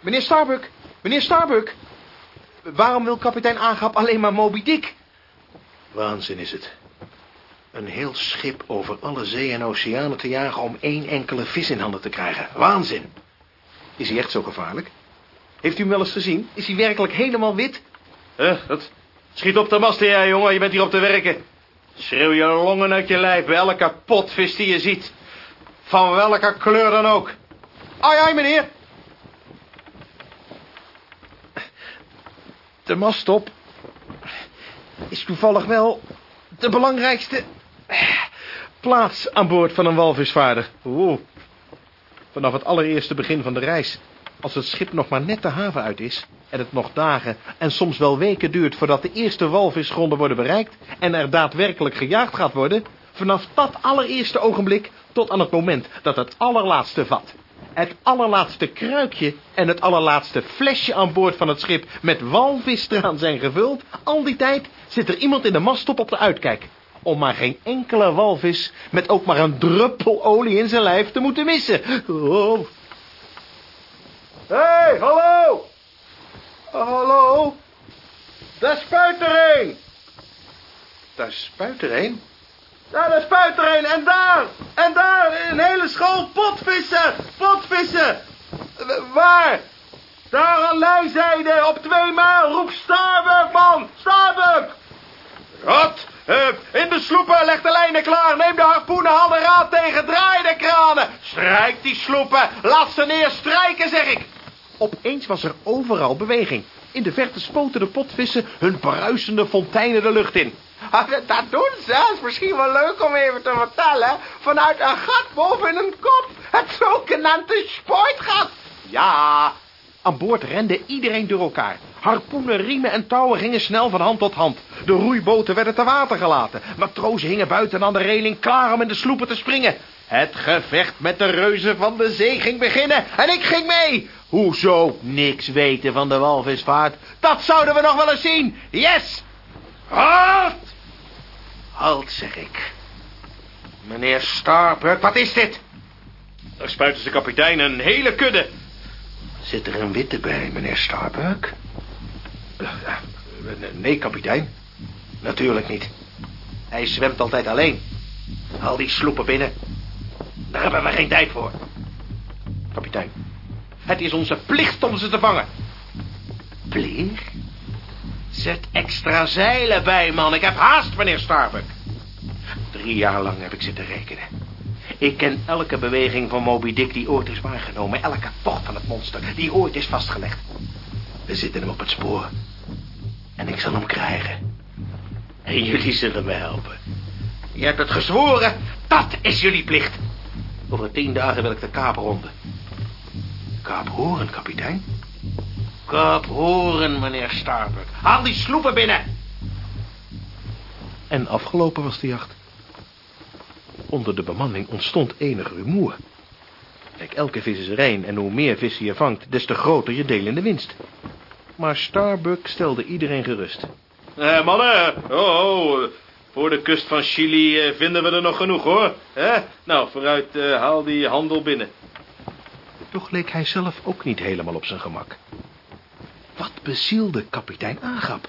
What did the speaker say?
Meneer Starbuck, meneer Starbuck. Waarom wil kapitein Aangap alleen maar Moby Dick? Waanzin is het. Een heel schip over alle zee en oceanen te jagen om één enkele vis in handen te krijgen. Waanzin. Is hij echt zo gevaarlijk? Heeft u hem wel eens gezien? Is hij werkelijk helemaal wit? Huh, dat... Schiet op de masten, ja, jongen. Je bent hier op te werken. Schreeuw je longen uit je lijf bij elke potvis die je ziet. Van welke kleur dan ook. Ai, ai, meneer. De masttop is toevallig wel de belangrijkste plaats aan boord van een walvisvaarder. Oeh. Vanaf het allereerste begin van de reis, als het schip nog maar net de haven uit is en het nog dagen en soms wel weken duurt voordat de eerste walvisgronden worden bereikt en er daadwerkelijk gejaagd gaat worden, vanaf dat allereerste ogenblik tot aan het moment dat het allerlaatste vat, het allerlaatste kruikje en het allerlaatste flesje aan boord van het schip met walvis eraan zijn gevuld, al die tijd zit er iemand in de masttop op de uitkijk, om maar geen enkele walvis met ook maar een druppel olie in zijn lijf te moeten missen. Oh. Hé, hey, hallo! Hallo? Daar spuit er een! Daar spuit er een. Ja, daar spuit er een. En daar! En daar, een hele school potvissen! Potvissen! W- Waar? Daar aan lijzijde, op twee maal. Roep Starbuck, man! Starbuck! Wat? Eh, in de sloepen, leg de lijnen klaar. Neem de harpoenen, haal de raad tegen, draai de kranen. Strijk die sloepen, laat ze neer strijken, zeg ik. Opeens was er overal beweging. In de verte spoten de potvissen hun bruisende fonteinen de lucht in. Dat doen ze, is misschien wel leuk om even te vertellen. Vanuit een gat boven in een kop. Het zogenaamde spoitgat. Ja, aan boord rende iedereen door elkaar. Harpoenen, riemen en touwen gingen snel van hand tot hand. De roeiboten werden te water gelaten. Matrozen hingen buiten aan de reling klaar om in de sloepen te springen. Het gevecht met de reuzen van de zee ging beginnen en ik ging mee. Hoezo niks weten van de walvisvaart? Dat zouden we nog wel eens zien. Yes! Halt! Halt, zeg ik. Meneer Starbuck, wat is dit? Daar spuiten ze kapitein een hele kudde. Zit er een witte bij, meneer Starbuck? Nee, kapitein. Natuurlijk niet. Hij zwemt altijd alleen. Al die sloepen binnen. Daar hebben we geen tijd voor. Kapitein, het is onze plicht om ze te vangen. Plicht? Zet extra zeilen bij, man. Ik heb haast, meneer Starbuck. Drie jaar lang heb ik zitten rekenen. Ik ken elke beweging van Moby Dick die ooit is waargenomen. Elke tocht van het monster die ooit is vastgelegd. We zitten hem op het spoor. En ik zal hem krijgen. En jullie zullen me helpen. Je hebt het gezworen. Dat is jullie plicht. Over tien dagen wil ik de Kaap ronden. Kaap Horen, kapitein. Kap horen, meneer Starbuck. Haal die sloepen binnen. En afgelopen was de jacht. Onder de bemanning ontstond enig rumoer. Kijk, elke vis is rein en hoe meer vissen je vangt, des te groter je deel in de winst. Maar Starbuck stelde iedereen gerust. Eh, mannen, oh, oh, voor de kust van Chili eh, vinden we er nog genoeg, hoor. Hè? Nou, vooruit, eh, haal die handel binnen. Toch leek hij zelf ook niet helemaal op zijn gemak. Wat bezielde kapitein Agap?